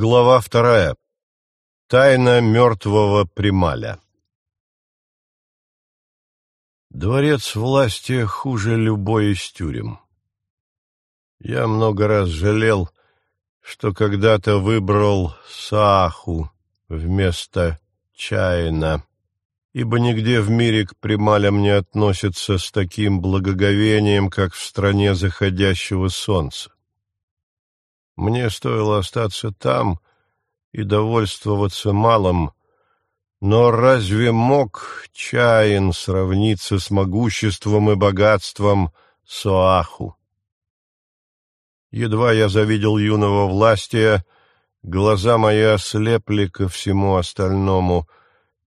Глава вторая. Тайна мертвого Прималя. Дворец власти хуже любой из тюрем. Я много раз жалел, что когда-то выбрал Сааху вместо Чайна, ибо нигде в мире к Прималям не относятся с таким благоговением, как в стране заходящего солнца. Мне стоило остаться там и довольствоваться малым, но разве мог Чаин сравниться с могуществом и богатством Соаху? Едва я завидел юного властия, глаза мои ослепли ко всему остальному,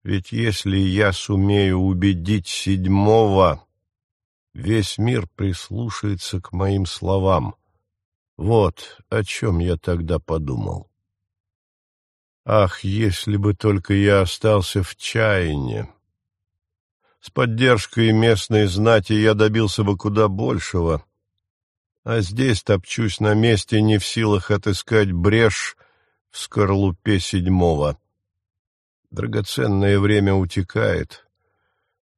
ведь если я сумею убедить седьмого, весь мир прислушается к моим словам. Вот о чем я тогда подумал. Ах, если бы только я остался в чаянии! С поддержкой местной знати я добился бы куда большего, а здесь топчусь на месте, не в силах отыскать брешь в скорлупе седьмого. Драгоценное время утекает,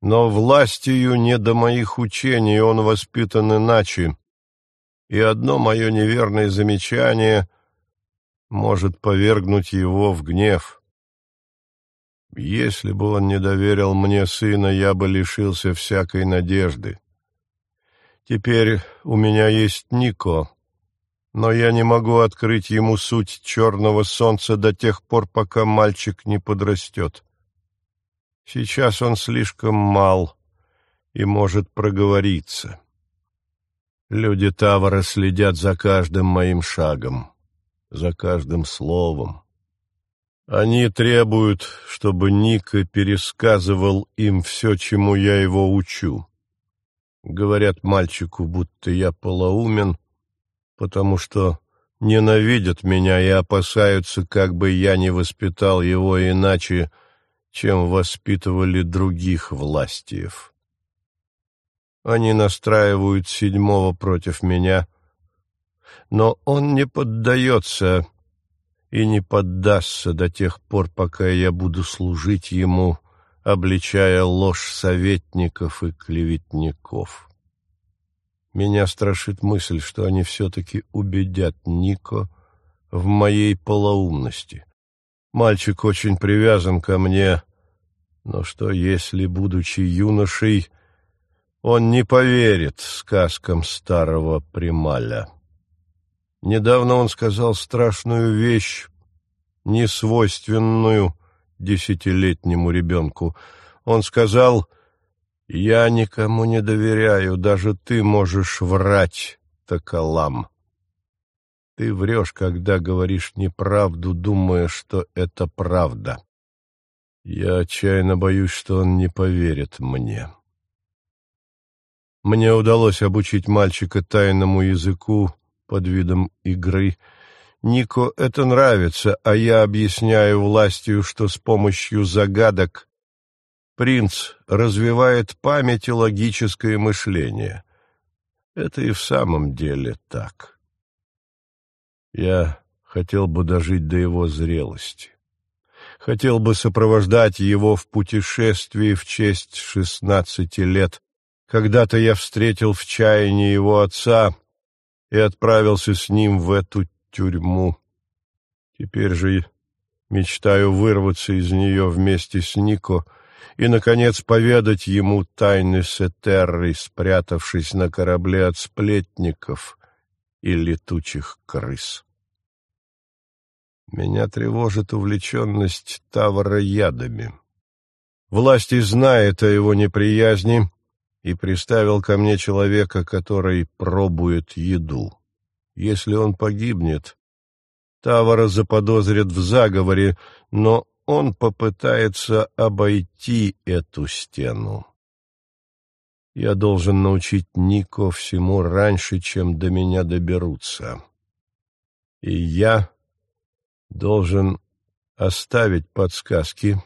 но властью не до моих учений, он воспитан иначе, и одно мое неверное замечание может повергнуть его в гнев. Если бы он не доверил мне сына, я бы лишился всякой надежды. Теперь у меня есть Нико, но я не могу открыть ему суть черного солнца до тех пор, пока мальчик не подрастет. Сейчас он слишком мал и может проговориться. Люди Тавара следят за каждым моим шагом, за каждым словом. Они требуют, чтобы Ника пересказывал им все, чему я его учу. Говорят мальчику, будто я полоумен, потому что ненавидят меня и опасаются, как бы я не воспитал его иначе, чем воспитывали других властиев. Они настраивают седьмого против меня. Но он не поддается и не поддастся до тех пор, пока я буду служить ему, обличая ложь советников и клеветников. Меня страшит мысль, что они все-таки убедят Нико в моей полоумности. Мальчик очень привязан ко мне, но что если, будучи юношей, он не поверит сказкам старого Прималя. Недавно он сказал страшную вещь, несвойственную десятилетнему ребенку. Он сказал, «Я никому не доверяю, даже ты можешь врать, Токолам. Ты врешь, когда говоришь неправду, думая, что это правда. Я отчаянно боюсь, что он не поверит мне». Мне удалось обучить мальчика тайному языку под видом игры. Нико это нравится, а я объясняю властью, что с помощью загадок принц развивает память и логическое мышление. Это и в самом деле так. Я хотел бы дожить до его зрелости. Хотел бы сопровождать его в путешествии в честь шестнадцати лет, когда-то я встретил в чаянии его отца и отправился с ним в эту тюрьму. Теперь же мечтаю вырваться из нее вместе с Нико и, наконец, поведать ему тайны Сетерры, спрятавшись на корабле от сплетников и летучих крыс. Меня тревожит увлеченность Тавара ядами. Власти знает о его неприязни и приставил ко мне человека, который пробует еду. Если он погибнет, Тавара заподозрят в заговоре, но он попытается обойти эту стену. Я должен научить Нико всему раньше, чем до меня доберутся. И я должен оставить подсказки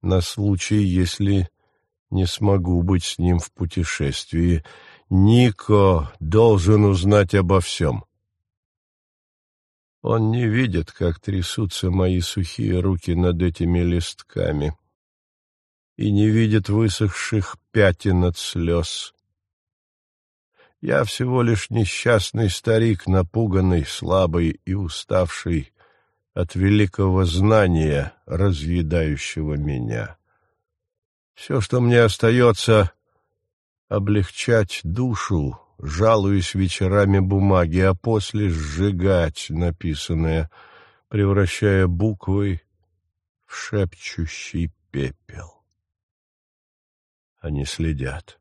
на случай, если не смогу быть с ним в путешествии. Нико должен узнать обо всем. Он не видит, как трясутся мои сухие руки над этими листками, и не видит высохших пятен от слез. Я всего лишь несчастный старик, напуганный, слабый и уставший от великого знания, разъедающего меня. Все, что мне остается, — облегчать душу, жалуясь вечерами бумаги, а после сжигать написанное, превращая буквы в шепчущий пепел. Они следят.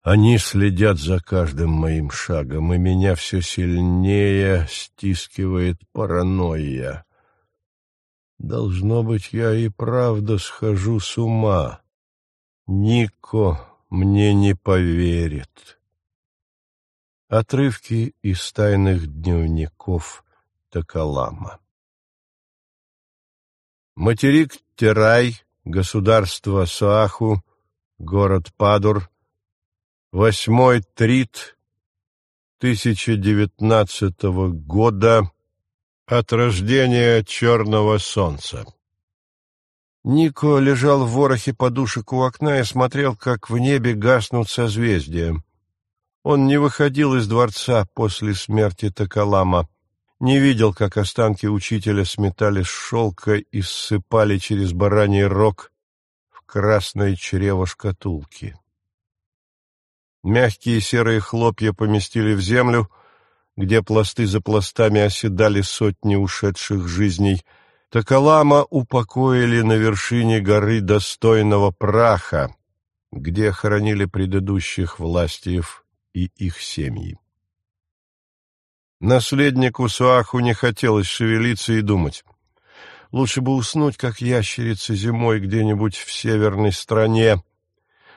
Они следят за каждым моим шагом, и меня все сильнее стискивает паранойя. Должно быть, я и правда схожу с ума. Нико мне не поверит. Отрывки из тайных дневников Токолама Материк Терай, государство Суаху, город Падур, восьмой трит 1019 года от рождения черного солнца. Нико лежал в ворохе подушек у окна и смотрел, как в небе гаснут созвездия. Он не выходил из дворца после смерти Токолама, не видел, как останки учителя сметали с шелка и ссыпали через бараний рог в красное чрево шкатулки. Мягкие серые хлопья поместили в землю, где пласты за пластами оседали сотни ушедших жизней. Токолама упокоили на вершине горы достойного праха, где хоронили предыдущих властиев и их семьи. Наследнику Суаху не хотелось шевелиться и думать. Лучше бы уснуть, как ящерица зимой где-нибудь в северной стране,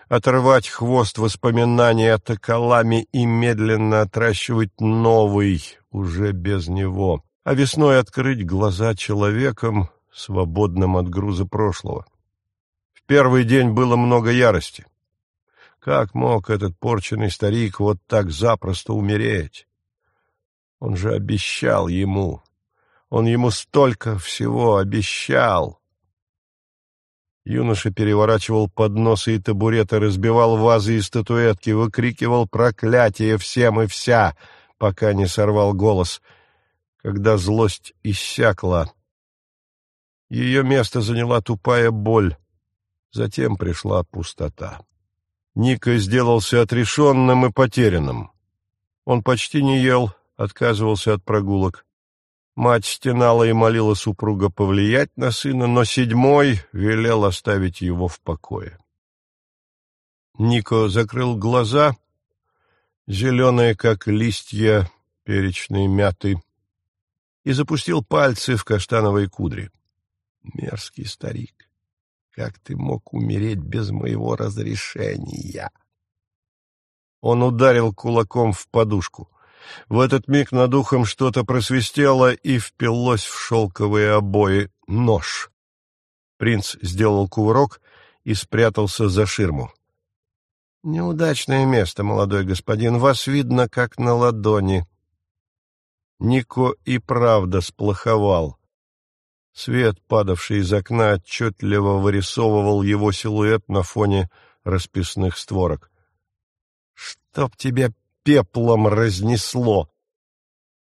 оторвать хвост воспоминаний о Токоламе и медленно отращивать новый, уже без него, а весной открыть глаза человеком, свободным от груза прошлого. В первый день было много ярости. Как мог этот порченный старик вот так запросто умереть? Он же обещал ему. Он ему столько всего обещал. Юноша переворачивал подносы и табуреты, разбивал вазы и статуэтки, выкрикивал проклятие всем и вся, пока не сорвал голос. Когда злость иссякла, ее место заняла тупая боль, затем пришла пустота. Ника сделался отрешенным и потерянным. Он почти не ел, отказывался от прогулок. Мать стенала и молила супруга повлиять на сына, но седьмой велел оставить его в покое. Нико закрыл глаза, зеленые, как листья перечной мяты, и запустил пальцы в каштановые кудри. Мерзкий старик. Как ты мог умереть без моего разрешения? Он ударил кулаком в подушку. В этот миг над ухом что-то просвистело и впилось в шелковые обои нож. Принц сделал кувырок и спрятался за ширму. «Неудачное место, молодой господин, вас видно, как на ладони». Нико и правда сплоховал. Свет, падавший из окна, отчетливо вырисовывал его силуэт на фоне расписных створок. «Чтоб тебя пеплом разнесло!»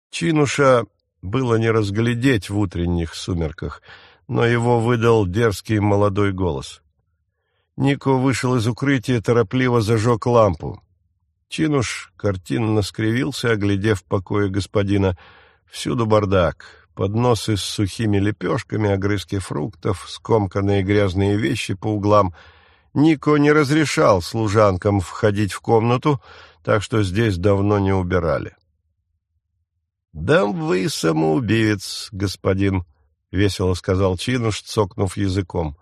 Чинуша было не разглядеть в утренних сумерках, но его выдал дерзкий молодой голос. Нико вышел из укрытия, торопливо зажег лампу. Чинуш картинно скривился, оглядев покоя господина. Всюду бардак, подносы с сухими лепешками, огрызки фруктов, скомканные грязные вещи по углам. Нико не разрешал служанкам входить в комнату, так что здесь давно не убирали. — Да вы самоубивец, господин, — весело сказал Чинуш, цокнув языком.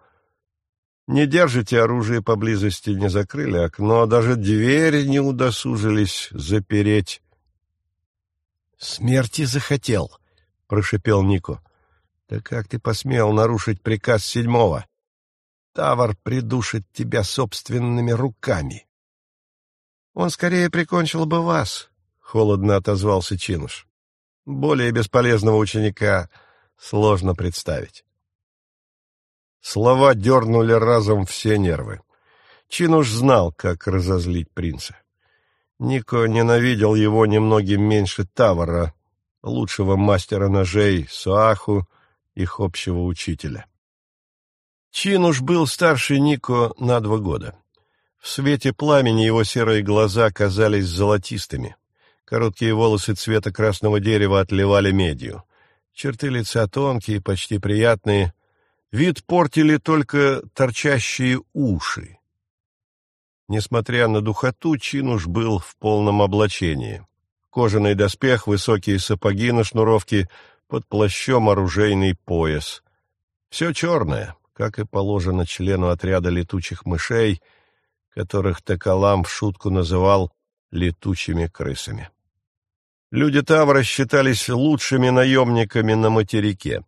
— Не держите оружие поблизости, не закрыли окно, даже двери не удосужились запереть. — Смерти захотел, —— прошипел Нико. — Да как ты посмел нарушить приказ седьмого? Тавар придушит тебя собственными руками. — Он скорее прикончил бы вас, — холодно отозвался Чинуш. Более бесполезного ученика сложно представить. Слова дернули разом все нервы. Чинуш знал, как разозлить принца. Нико ненавидел его немногим меньше Тавара, лучшего мастера ножей Суаху, их общего учителя. Чинуш был старше Нико на два года. В свете пламени его серые глаза казались золотистыми. Короткие волосы цвета красного дерева отливали медью. Черты лица тонкие, почти приятные. Вид портили только торчащие уши. Несмотря на духоту, Чинуш был в полном облачении. Кожаный доспех, высокие сапоги на шнуровке, под плащом оружейный пояс. Все черное, как и положено члену отряда летучих мышей, которых Текалам в шутку называл летучими крысами. Люди Тавра считались лучшими наемниками на материке.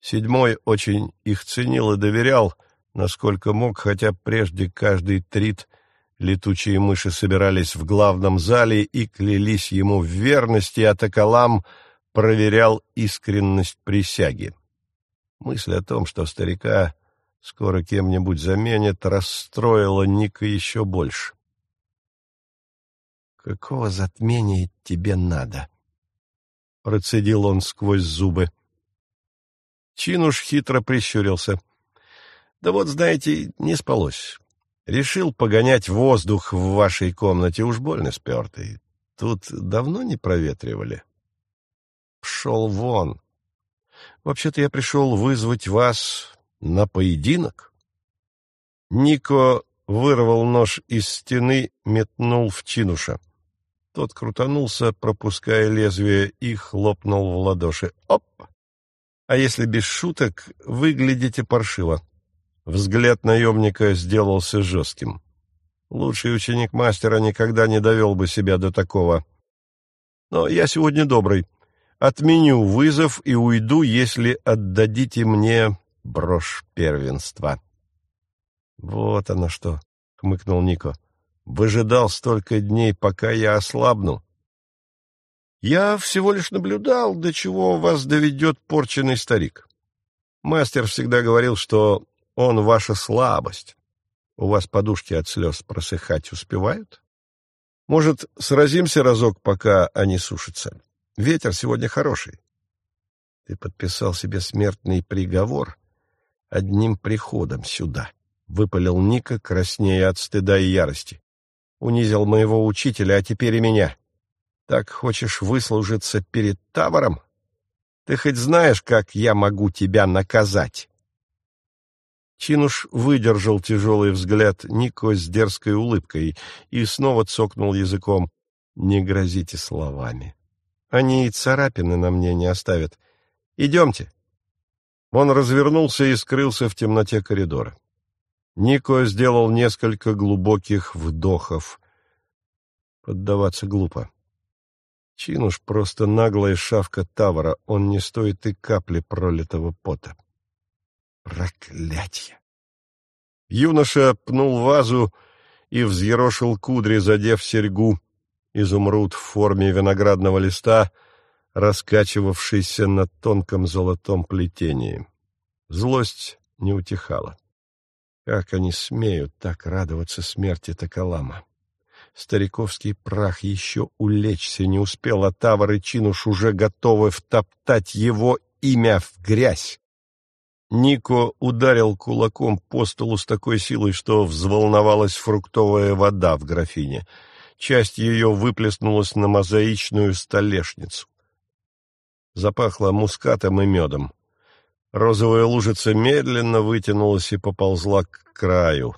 Седьмой очень их ценил и доверял, насколько мог, хотя прежде каждый трит летучие мыши собирались в главном зале и клялись ему в верности, а Токолам проверял искренность присяги. Мысль о том, что старика скоро кем-нибудь заменят, расстроила Ника еще больше. «Какого затмения тебе надо?» — процедил он сквозь зубы. Чинуш хитро прищурился. «Да вот, знаете, не спалось. Решил погонять воздух в вашей комнате, уж больно спертый. Тут давно не проветривали?» «Пшел вон. Вообще-то я пришел вызвать вас на поединок». Нико вырвал нож из стены, метнул в Чинуша. Тот крутанулся, пропуская лезвие, и хлопнул в ладоши. «Оп!» «А если без шуток, выглядите паршиво». Взгляд наемника сделался жестким. Лучший ученик мастера никогда не довел бы себя до такого. Но я сегодня добрый. Отменю вызов и уйду, если отдадите мне брошь первенства. — Вот оно что, — хмыкнул Нико выжидал столько дней, пока я ослабну. Я всего лишь наблюдал, до чего вас доведет порченный старик. Мастер всегда говорил, что он ваша слабость. У вас подушки от слез просыхать успевают? Может, сразимся разок, пока они сушатся? Ветер сегодня хороший. Ты подписал себе смертный приговор одним приходом сюда, — выпалил Ника, краснея от стыда и ярости. Унизил моего учителя, а теперь и меня. Так хочешь выслужиться перед Таваром? Ты хоть знаешь, как я могу тебя наказать?» Чинуш выдержал тяжелый взгляд Нико с дерзкой улыбкой и снова цокнул языком. «Не грозите словами. Они и царапины на мне не оставят. Идемте». Он развернулся и скрылся в темноте коридора. Нико сделал несколько глубоких вдохов. Поддаваться глупо. Чинуш просто наглая шавка Тавара, он не стоит и капли пролитого пота. Проклятье! Юноша пнул вазу и взъерошил кудри, задев серьгу, изумруд в форме виноградного листа, раскачивавшийся на тонком золотом плетении. Злость не утихала. Как они смеют так радоваться смерти Токолама? Стариковский прах еще улечься не успел, а Тавр Чинуш уже готовы втоптать его имя в грязь. Нико ударил кулаком по столу с такой силой, что взволновалась фруктовая вода в графине. Часть ее выплеснулась на мозаичную столешницу. Запахло мускатом и медом. Розовая лужица медленно вытянулась и поползла к краю.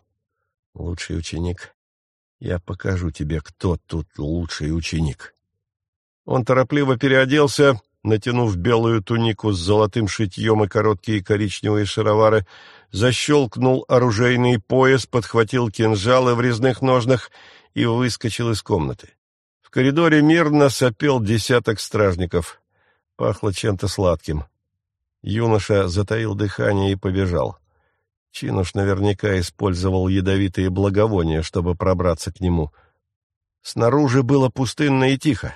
Лучший ученик. Я покажу тебе, кто тут лучший ученик. Он торопливо переоделся, натянув белую тунику с золотым шитьем и короткие коричневые шаровары, защелкнул оружейный пояс, подхватил кинжалы в резных ножнах и выскочил из комнаты. В коридоре мирно сопел десяток стражников. Пахло чем-то сладким. Юноша затаил дыхание и побежал. Чинуш наверняка использовал ядовитые благовония, чтобы пробраться к нему. Снаружи было пустынно и тихо.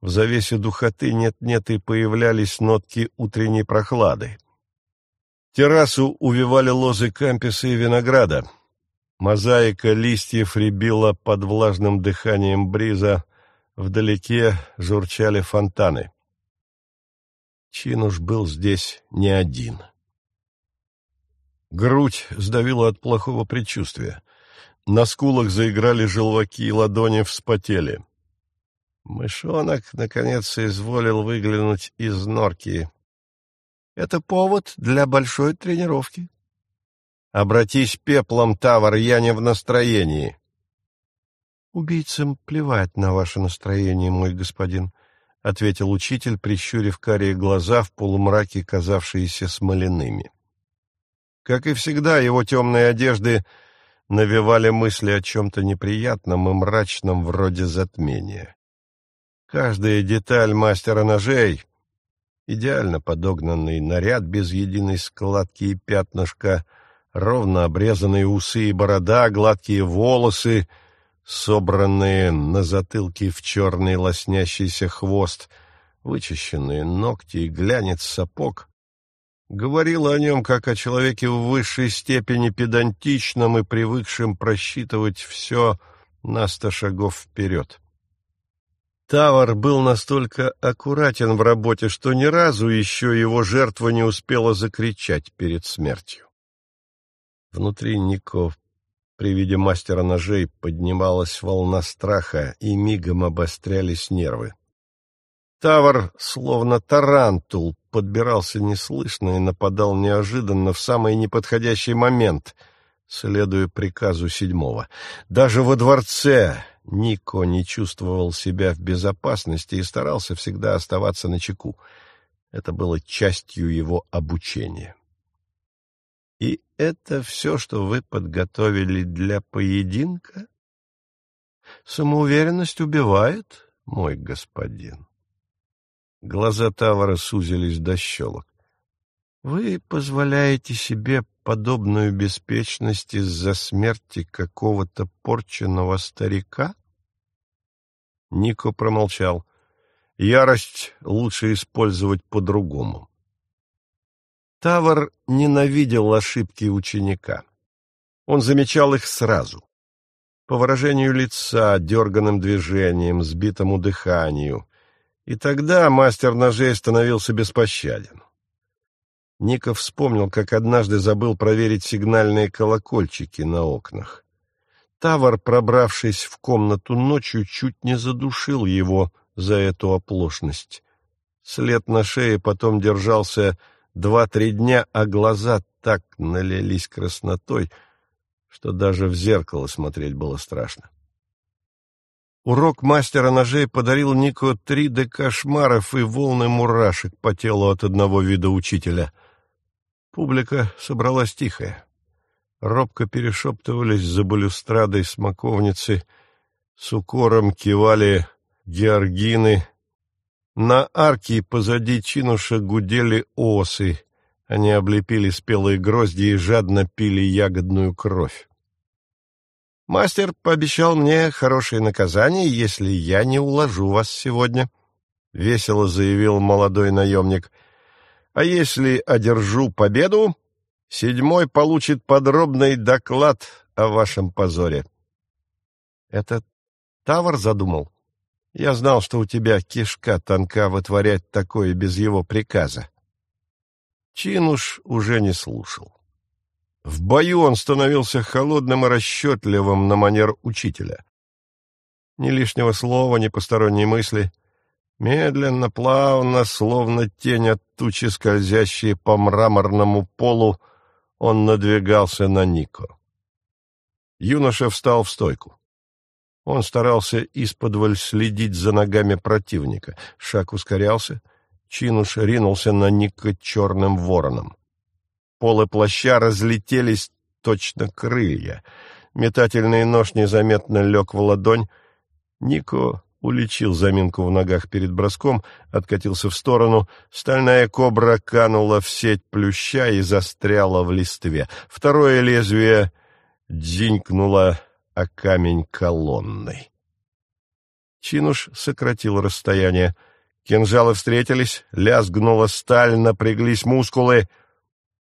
В завесе духоты нет-нет и появлялись нотки утренней прохлады. Террасу увивали лозы камписа и винограда. Мозаика листьев рябила под влажным дыханием бриза, вдалеке журчали фонтаны. Чинуш был здесь не один. Грудь сдавила от плохого предчувствия. На скулах заиграли желваки, ладони вспотели. Мышонок, наконец, изволил выглянуть из норки. Это повод для большой тренировки. Обратись пеплом, Тавр, я не в настроении. Убийцам плевать на ваше настроение, мой господин, — ответил учитель, прищурив карие глаза в полумраке, казавшиеся смоляными. Как и всегда, его темные одежды навевали мысли о чем-то неприятном и мрачном вроде затмения. Каждая деталь мастера ножей, идеально подогнанный наряд без единой складки и пятнышка, ровно обрезанные усы и борода, гладкие волосы, собранные на затылке в черный лоснящийся хвост, вычищенные ногти и глянец сапог, говорила о нем как о человеке в высшей степени педантичном и привыкшем просчитывать все на сто шагов вперед. Тавар был настолько аккуратен в работе, что ни разу еще его жертва не успела закричать перед смертью. Внутри Нико при виде мастера ножей поднималась волна страха, и мигом обострялись нервы. Тавр, словно тарантул, подбирался неслышно и нападал неожиданно в самый неподходящий момент, следуя приказу седьмого. Даже во дворце Нико не чувствовал себя в безопасности и старался всегда оставаться на чеку. Это было частью его обучения. «И это все, что вы подготовили для поединка?» «Самоуверенность убивает, мой господин». Глаза Тавара сузились до щелок. «Вы позволяете себе подобную беспечность из-за смерти какого-то порченного старика?» Нико промолчал. «Ярость лучше использовать по-другому». Тавар ненавидел ошибки ученика. Он замечал их сразу. По выражению лица, дерганным движением, сбитому дыханию — и тогда мастер ножей становился беспощаден. Ников вспомнил, как однажды забыл проверить сигнальные колокольчики на окнах. Тавар, пробравшись в комнату ночью, чуть не задушил его за эту оплошность. След на шее потом держался два-три дня, а глаза так налились краснотой, что даже в зеркало смотреть было страшно. Урок мастера ножей подарил Нику три де кошмаров и волны мурашек по телу от одного вида учителя. Публика собралась тихая. Робко перешептывались за балюстрадой смоковницы, с укором кивали георгины. На арке позади чинуша гудели осы, они облепили спелые грозди и жадно пили ягодную кровь. Мастер пообещал мне хорошее наказание, если я не уложу вас сегодня, — весело заявил молодой наемник. А если одержу победу, седьмой получит подробный доклад о вашем позоре. Это Тавр задумал? Я знал, что у тебя кишка тонка вытворять такое без его приказа. Чинуш уже не слушал. В бою он становился холодным и расчетливым на манер учителя. Ни лишнего слова, ни посторонней мысли. Медленно, плавно, словно тень от тучи, скользящие по мраморному полу, он надвигался на Нико. Юноша встал в стойку. Он старался исподволь следить за ногами противника. Шаг ускорялся. Чинуш ринулся на Ника черным вороном. Полы плаща разлетелись точно крылья. Метательный нож незаметно лег в ладонь. Нико уличил заминку в ногах перед броском, откатился в сторону. Стальная кобра канула в сеть плюща и застряла в листве. Второе лезвие дзинькнуло о камень колонной. Чинуш сократил расстояние. Кинжалы встретились, лязгнула сталь, напряглись мускулы.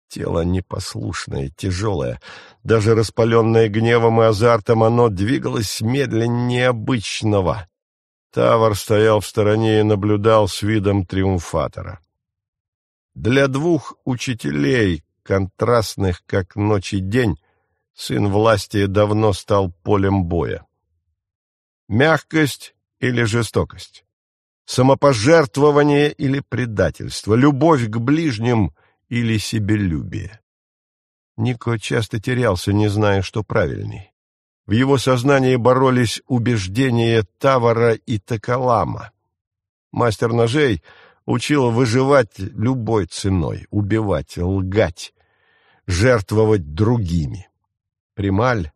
Тело непослушное, тяжелое. Даже распаленное гневом и азартом, оно двигалось медленнее обычного. Тавр стоял в стороне и наблюдал с видом триумфатора. Для двух учителей, контрастных, как ночь и день, сын власти давно стал полем боя. Мягкость или жестокость? Самопожертвование или предательство? Любовь к ближним или себелюбие? Нико часто терялся, не зная, что правильней. В его сознании боролись убеждения Тавара и Токолама. Мастер ножей учил выживать любой ценой, убивать, лгать, жертвовать другими. Прималь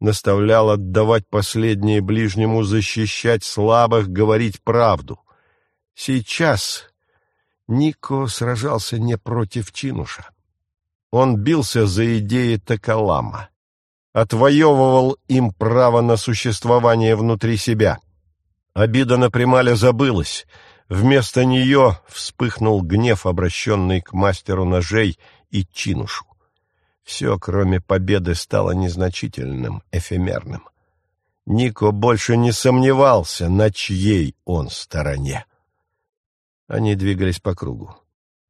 наставлял отдавать последнее ближнему, защищать слабых, говорить правду. Сейчас Нико сражался не против Чинуша. Он бился за идеи Токолама, отвоевывал им право на существование внутри себя. Обида на Прималя забылась. Вместо нее вспыхнул гнев, обращенный к мастеру ножей и Чинушу. Все, кроме победы, стало незначительным, эфемерным. Нико больше не сомневался, на чьей он стороне. Они двигались по кругу.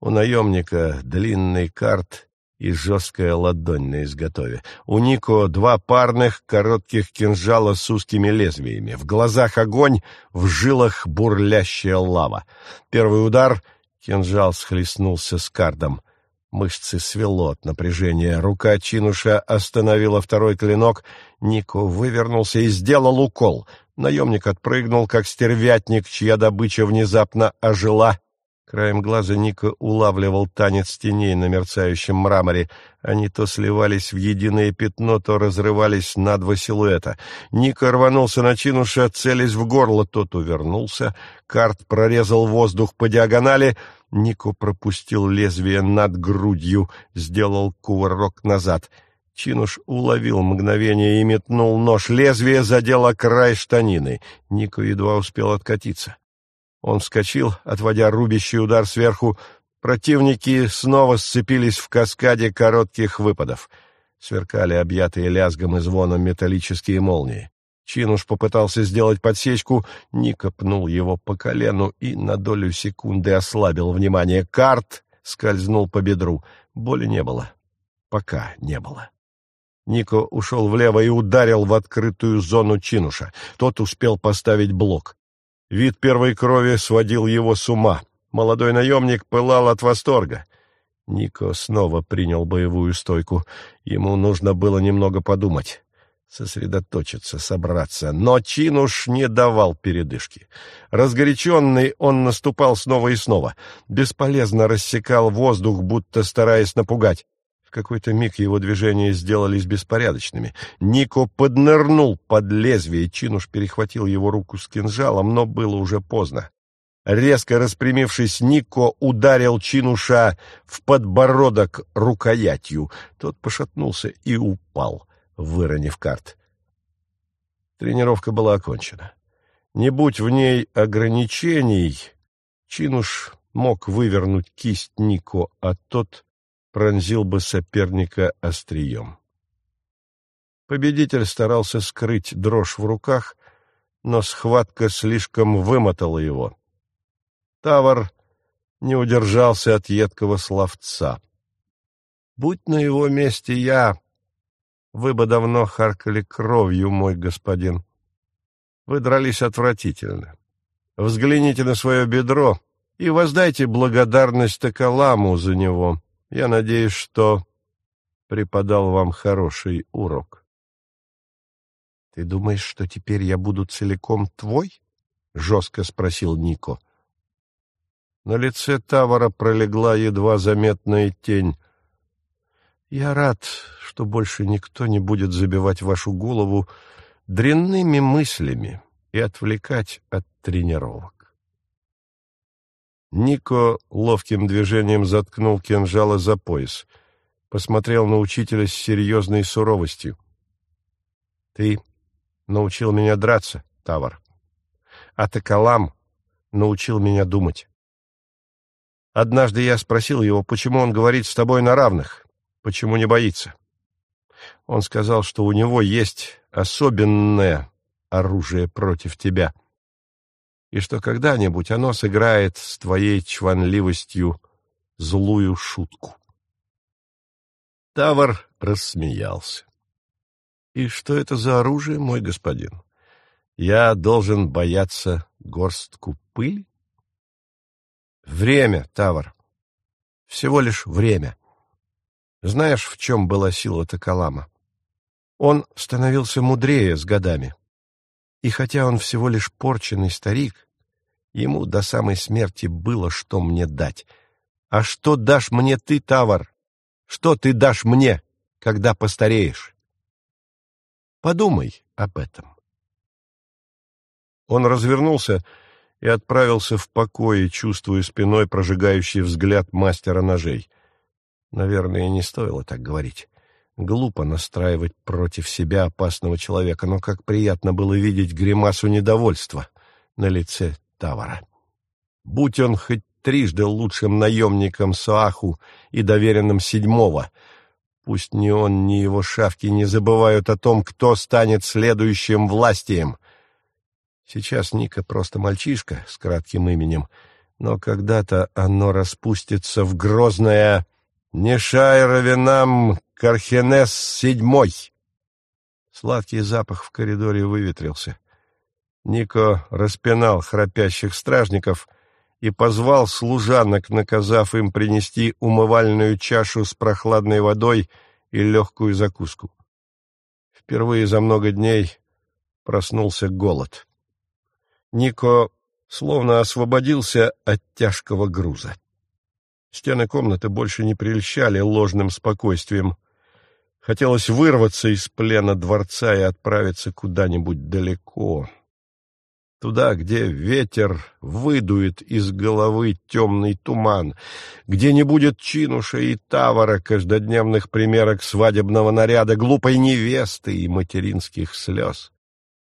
У наемника длинный карт и жесткая ладонь на изготове. У Нико два парных коротких кинжала с узкими лезвиями. В глазах огонь, в жилах бурлящая лава. Первый удар — кинжал схлестнулся с кардом. Мышцы свело от напряжения. Рука Чинуша остановила второй клинок. Нико вывернулся и сделал укол. Наемник отпрыгнул, как стервятник, чья добыча внезапно ожила. Краем глаза Ника улавливал танец теней на мерцающем мраморе. Они то сливались в единое пятно, то разрывались на два силуэта. Ника рванулся на Чинуша, целясь в горло. Тот увернулся. Карт прорезал воздух по диагонали — Нико пропустил лезвие над грудью, сделал кувырок назад. Чинуш уловил мгновение и метнул нож. Лезвие задело край штанины. Нико едва успел откатиться. Он вскочил, отводя рубящий удар сверху. Противники снова сцепились в каскаде коротких выпадов. Сверкали объятые лязгом и звоном металлические молнии. Чинуш попытался сделать подсечку, Ника пнул его по колену и на долю секунды ослабил внимание. Карт скользнул по бедру. Боли не было. Пока не было. Нико ушел влево и ударил в открытую зону Чинуша. Тот успел поставить блок. Вид первой крови сводил его с ума. Молодой наемник пылал от восторга. Нико снова принял боевую стойку. Ему нужно было немного подумать сосредоточиться, собраться, но Чинуш не давал передышки. Разгоряченный он наступал снова и снова, бесполезно рассекал воздух, будто стараясь напугать. В какой-то миг его движения сделались беспорядочными. Нико поднырнул под лезвие, Чинуш перехватил его руку с кинжалом, но было уже поздно. Резко распрямившись, Нико ударил Чинуша в подбородок рукоятью. Тот пошатнулся и упал выронив карт. Тренировка была окончена. Не будь в ней ограничений, Чинуш мог вывернуть кисть Нико, а тот пронзил бы соперника острием. Победитель старался скрыть дрожь в руках, но схватка слишком вымотала его. Тавар не удержался от едкого словца. «Будь на его месте я, вы бы давно харкали кровью, мой господин. Вы дрались отвратительно. Взгляните на свое бедро и воздайте благодарность Токоламу за него. Я надеюсь, что преподал вам хороший урок. — Ты думаешь, что теперь я буду целиком твой? — жестко спросил Нико. На лице Тавара пролегла едва заметная тень. Я рад, что больше никто не будет забивать вашу голову дрянными мыслями и отвлекать от тренировок. Нико ловким движением заткнул кинжала за пояс, посмотрел на учителя с серьезной суровостью. — Ты научил меня драться, Тавар. а Текалам научил меня думать. Однажды я спросил его, почему он говорит с тобой на равных, почему не боится. Он сказал, что у него есть особенное оружие против тебя, и что когда-нибудь оно сыграет с твоей чванливостью злую шутку. Тавр рассмеялся. — И что это за оружие, мой господин? Я должен бояться горстку пыли? Время, Тавр. Всего лишь время. Знаешь, в чем была сила Токолама? Он становился мудрее с годами. И хотя он всего лишь порченный старик, ему до самой смерти было что мне дать. А что дашь мне ты, Тавар? Что ты дашь мне, когда постареешь? Подумай об этом. Он развернулся и отправился в покое, чувствуя спиной прожигающий взгляд мастера ножей. Наверное, не стоило так говорить. Глупо настраивать против себя опасного человека, но как приятно было видеть гримасу недовольства на лице Тавара. Будь он хоть трижды лучшим наемником Суаху и доверенным седьмого, пусть ни он, ни его шавки не забывают о том, кто станет следующим властием — Сейчас Ника просто мальчишка с кратким именем, но когда-то оно распустится в грозное «Нешайровинам Кархенес седьмой». Сладкий запах в коридоре выветрился. Нико распинал храпящих стражников и позвал служанок, наказав им принести умывальную чашу с прохладной водой и легкую закуску. Впервые за много дней проснулся голод. Нико словно освободился от тяжкого груза. Стены комнаты больше не прельщали ложным спокойствием. Хотелось вырваться из плена дворца и отправиться куда-нибудь далеко. Туда, где ветер выдует из головы темный туман, где не будет чинуша и тавара, каждодневных примерок свадебного наряда, глупой невесты и материнских слез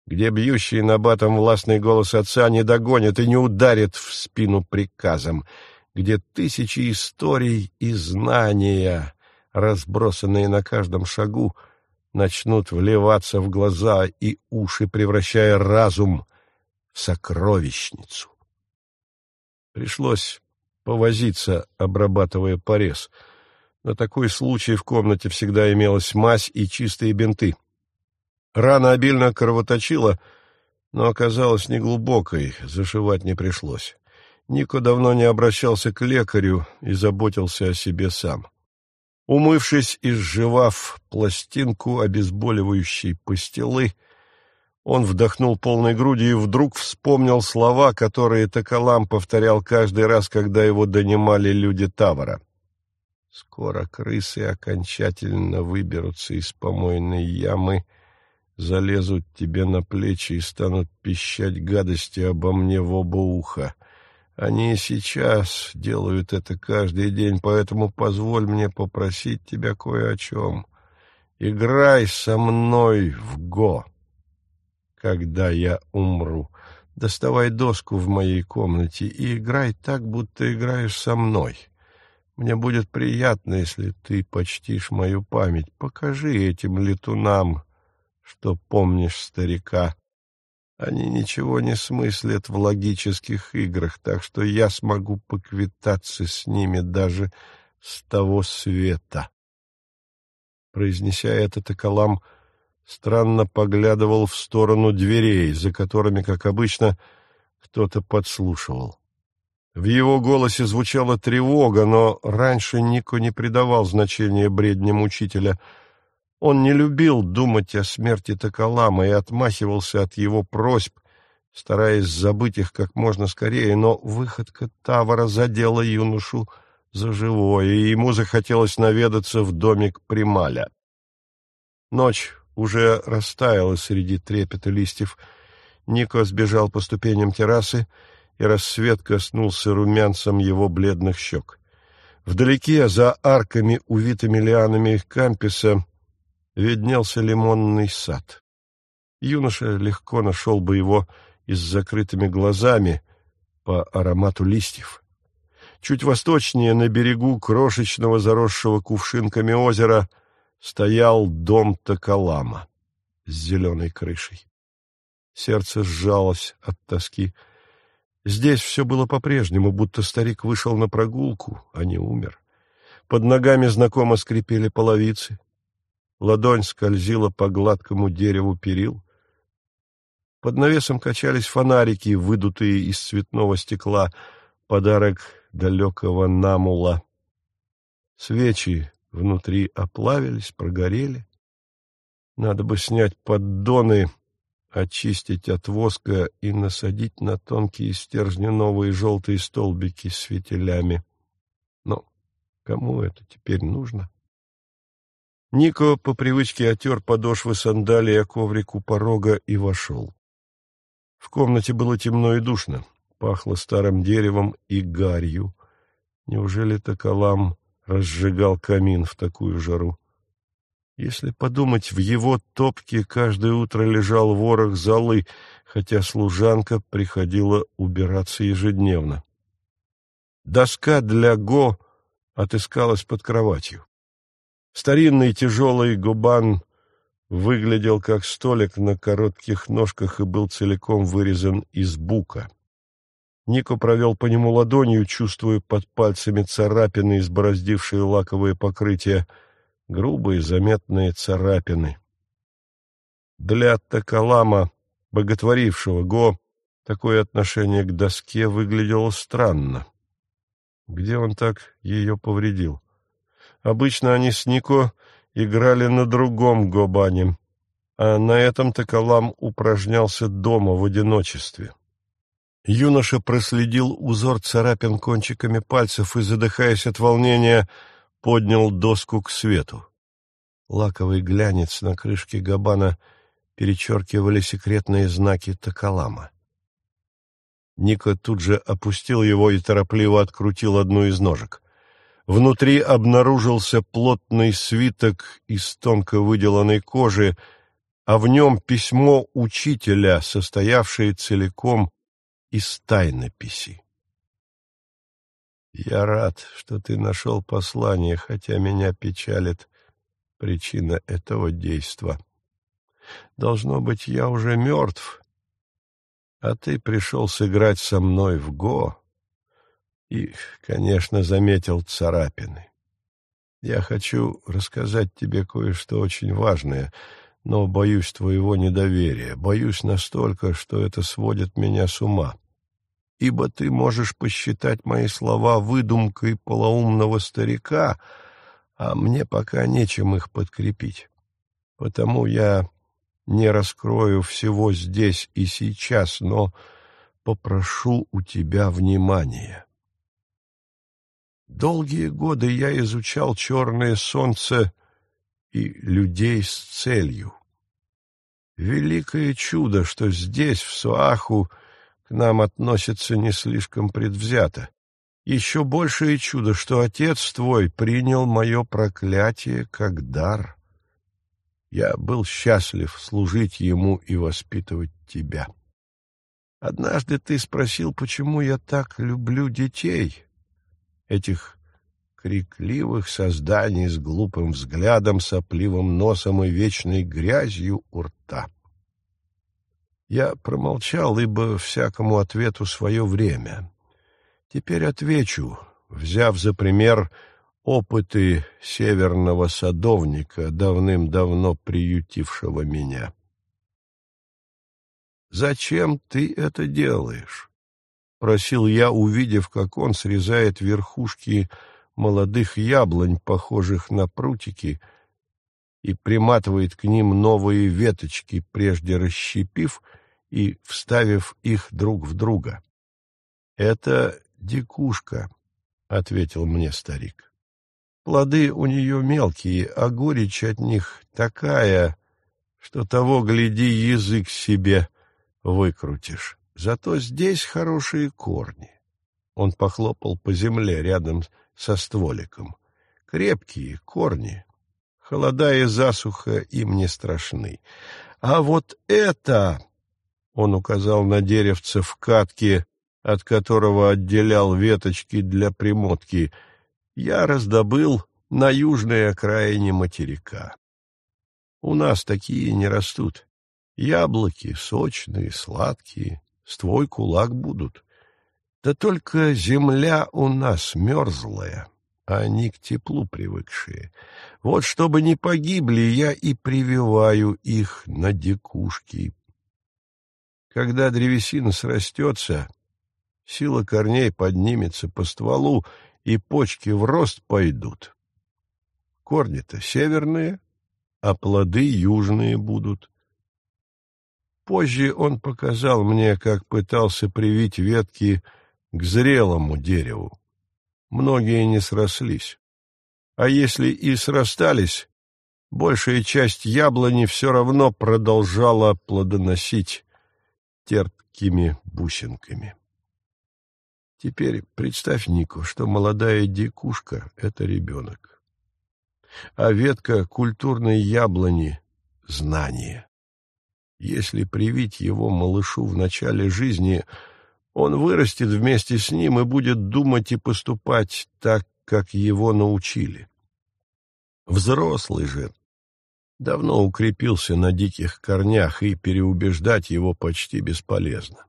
где бьющий на батом властный голос отца не догонит и не ударит в спину приказом, где тысячи историй и знания, разбросанные на каждом шагу, начнут вливаться в глаза и уши, превращая разум в сокровищницу. Пришлось повозиться, обрабатывая порез. На такой случай в комнате всегда имелась мазь и чистые бинты — Рана обильно кровоточила, но оказалась неглубокой, зашивать не пришлось. Нико давно не обращался к лекарю и заботился о себе сам. Умывшись и сживав пластинку обезболивающей пастилы, он вдохнул полной грудью и вдруг вспомнил слова, которые Токолам повторял каждый раз, когда его донимали люди Тавара. «Скоро крысы окончательно выберутся из помойной ямы», залезут тебе на плечи и станут пищать гадости обо мне в оба уха. Они сейчас делают это каждый день, поэтому позволь мне попросить тебя кое о чем. Играй со мной в го, когда я умру. Доставай доску в моей комнате и играй так, будто играешь со мной. Мне будет приятно, если ты почтишь мою память. Покажи этим летунам, что помнишь старика. Они ничего не смыслят в логических играх, так что я смогу поквитаться с ними даже с того света. Произнеся это, Токолам странно поглядывал в сторону дверей, за которыми, как обычно, кто-то подслушивал. В его голосе звучала тревога, но раньше Нико не придавал значения бредням учителя — он не любил думать о смерти Токолама и отмахивался от его просьб, стараясь забыть их как можно скорее, но выходка Тавара задела юношу за живое, и ему захотелось наведаться в домик Прималя. Ночь уже растаяла среди трепета листьев. Нико сбежал по ступеням террасы, и рассвет коснулся румянцем его бледных щек. Вдалеке, за арками, увитыми лианами камписа, виднелся лимонный сад. Юноша легко нашел бы его и с закрытыми глазами по аромату листьев. Чуть восточнее, на берегу крошечного заросшего кувшинками озера, стоял дом Токолама с зеленой крышей. Сердце сжалось от тоски. Здесь все было по-прежнему, будто старик вышел на прогулку, а не умер. Под ногами знакомо скрипели половицы. Ладонь скользила по гладкому дереву перил. Под навесом качались фонарики, выдутые из цветного стекла, подарок далекого намула. Свечи внутри оплавились, прогорели. Надо бы снять поддоны, очистить от воска и насадить на тонкие стержни новые желтые столбики с фитилями. Но кому это теперь нужно? Нико по привычке отер подошвы сандалии о коврик порога и вошел. В комнате было темно и душно, пахло старым деревом и гарью. Неужели Токолам разжигал камин в такую жару? Если подумать, в его топке каждое утро лежал ворох золы, хотя служанка приходила убираться ежедневно. Доска для Го отыскалась под кроватью. Старинный тяжелый губан выглядел как столик на коротких ножках и был целиком вырезан из бука. Нико провел по нему ладонью, чувствуя под пальцами царапины, избороздившие лаковое покрытие, грубые заметные царапины. Для Такалама, боготворившего Го, такое отношение к доске выглядело странно. Где он так ее повредил? Обычно они с Нико играли на другом гобане, а на этом Токолам упражнялся дома в одиночестве. Юноша проследил узор царапин кончиками пальцев и, задыхаясь от волнения, поднял доску к свету. Лаковый глянец на крышке габана перечеркивали секретные знаки Токолама. Ника тут же опустил его и торопливо открутил одну из ножек. Внутри обнаружился плотный свиток из тонко выделанной кожи, а в нем письмо учителя, состоявшее целиком из тайнописи. «Я рад, что ты нашел послание, хотя меня печалит причина этого действа. Должно быть, я уже мертв, а ты пришел сыграть со мной в го, и, конечно, заметил царапины. Я хочу рассказать тебе кое-что очень важное, но боюсь твоего недоверия, боюсь настолько, что это сводит меня с ума. Ибо ты можешь посчитать мои слова выдумкой полоумного старика, а мне пока нечем их подкрепить. Потому я не раскрою всего здесь и сейчас, но попрошу у тебя внимания. Долгие годы я изучал черное солнце и людей с целью. Великое чудо, что здесь, в Суаху, к нам относятся не слишком предвзято. Еще большее чудо, что отец твой принял мое проклятие как дар. Я был счастлив служить ему и воспитывать тебя. Однажды ты спросил, почему я так люблю детей этих крикливых созданий с глупым взглядом, сопливым носом и вечной грязью у рта. Я промолчал, ибо всякому ответу свое время. Теперь отвечу, взяв за пример опыты северного садовника, давным-давно приютившего меня. «Зачем ты это делаешь?» — просил я, увидев, как он срезает верхушки молодых яблонь, похожих на прутики, и приматывает к ним новые веточки, прежде расщепив и вставив их друг в друга. — Это дикушка, — ответил мне старик. Плоды у нее мелкие, а горечь от них такая, что того, гляди, язык себе выкрутишь. Зато здесь хорошие корни. Он похлопал по земле рядом со стволиком. Крепкие корни. Холода и засуха им не страшны. А вот это... Он указал на деревце в катке, от которого отделял веточки для примотки. Я раздобыл на южной окраине материка. У нас такие не растут. Яблоки сочные, сладкие, с твой кулак будут. Да только земля у нас мерзлая, а они к теплу привыкшие. Вот чтобы не погибли, я и прививаю их на дикушки. Когда древесина срастется, сила корней поднимется по стволу, и почки в рост пойдут. Корни-то северные, а плоды южные будут. Позже он показал мне, как пытался привить ветки к зрелому дереву. Многие не срослись. А если и срастались, большая часть яблони все равно продолжала плодоносить терпкими бусинками. Теперь представь, Нику, что молодая дикушка — это ребенок, а ветка культурной яблони — знание. Если привить его малышу в начале жизни, он вырастет вместе с ним и будет думать и поступать так, как его научили. Взрослый же давно укрепился на диких корнях, и переубеждать его почти бесполезно.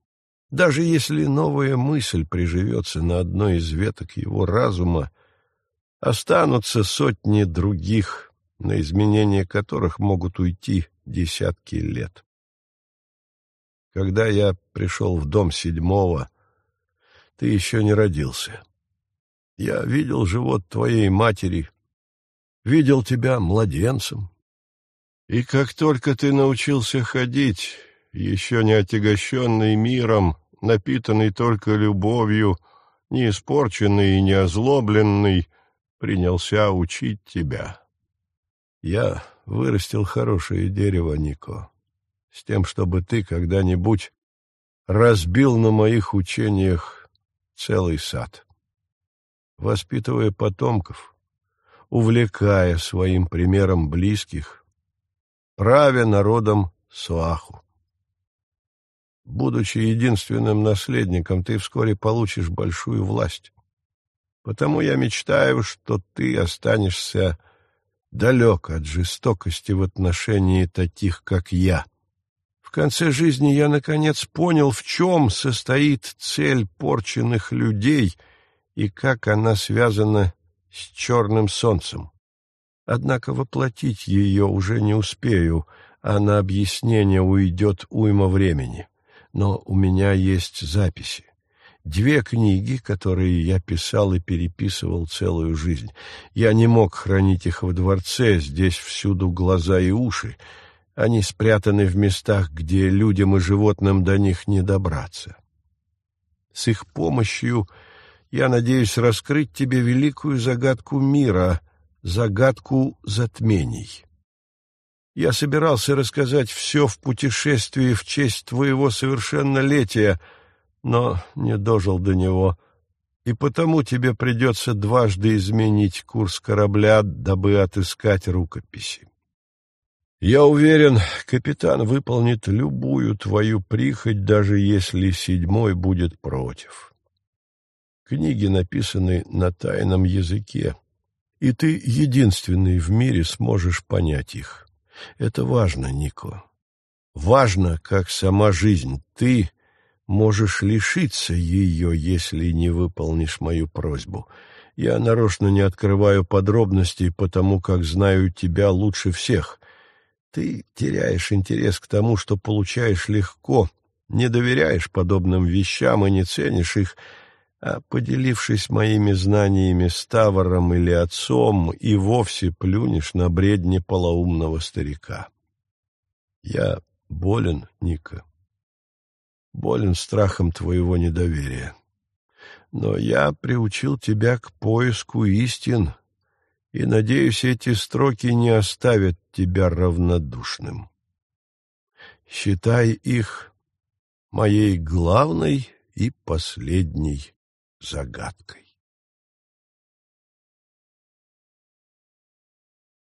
Даже если новая мысль приживется на одной из веток его разума, останутся сотни других, на изменение которых могут уйти десятки лет. Когда я пришел в дом седьмого, ты еще не родился. Я видел живот твоей матери, видел тебя младенцем. И как только ты научился ходить, еще не отягощенный миром, напитанный только любовью, не испорченный и не озлобленный, принялся учить тебя. Я вырастил хорошее дерево, Нико с тем, чтобы ты когда-нибудь разбил на моих учениях целый сад. Воспитывая потомков, увлекая своим примером близких, правя народом Суаху. Будучи единственным наследником, ты вскоре получишь большую власть. Потому я мечтаю, что ты останешься далек от жестокости в отношении таких, как я. В конце жизни я, наконец, понял, в чем состоит цель порченных людей и как она связана с черным солнцем. Однако воплотить ее уже не успею, а на объяснение уйдет уйма времени. Но у меня есть записи. Две книги, которые я писал и переписывал целую жизнь. Я не мог хранить их во дворце, здесь всюду глаза и уши, они спрятаны в местах, где людям и животным до них не добраться. С их помощью я надеюсь раскрыть тебе великую загадку мира, загадку затмений. Я собирался рассказать все в путешествии в честь твоего совершеннолетия, но не дожил до него, и потому тебе придется дважды изменить курс корабля, дабы отыскать рукописи. Я уверен, капитан выполнит любую твою прихоть, даже если седьмой будет против. Книги написаны на тайном языке, и ты единственный в мире сможешь понять их. Это важно, Нико. Важно, как сама жизнь. Ты можешь лишиться ее, если не выполнишь мою просьбу. Я нарочно не открываю подробностей, потому как знаю тебя лучше всех. Ты теряешь интерес к тому, что получаешь легко, не доверяешь подобным вещам и не ценишь их, а, поделившись моими знаниями с Тавором или отцом, и вовсе плюнешь на бредни полоумного старика. Я болен, Ника, болен страхом твоего недоверия. Но я приучил тебя к поиску истин, и, надеюсь, эти строки не оставят тебя равнодушным. Считай их моей главной и последней загадкой.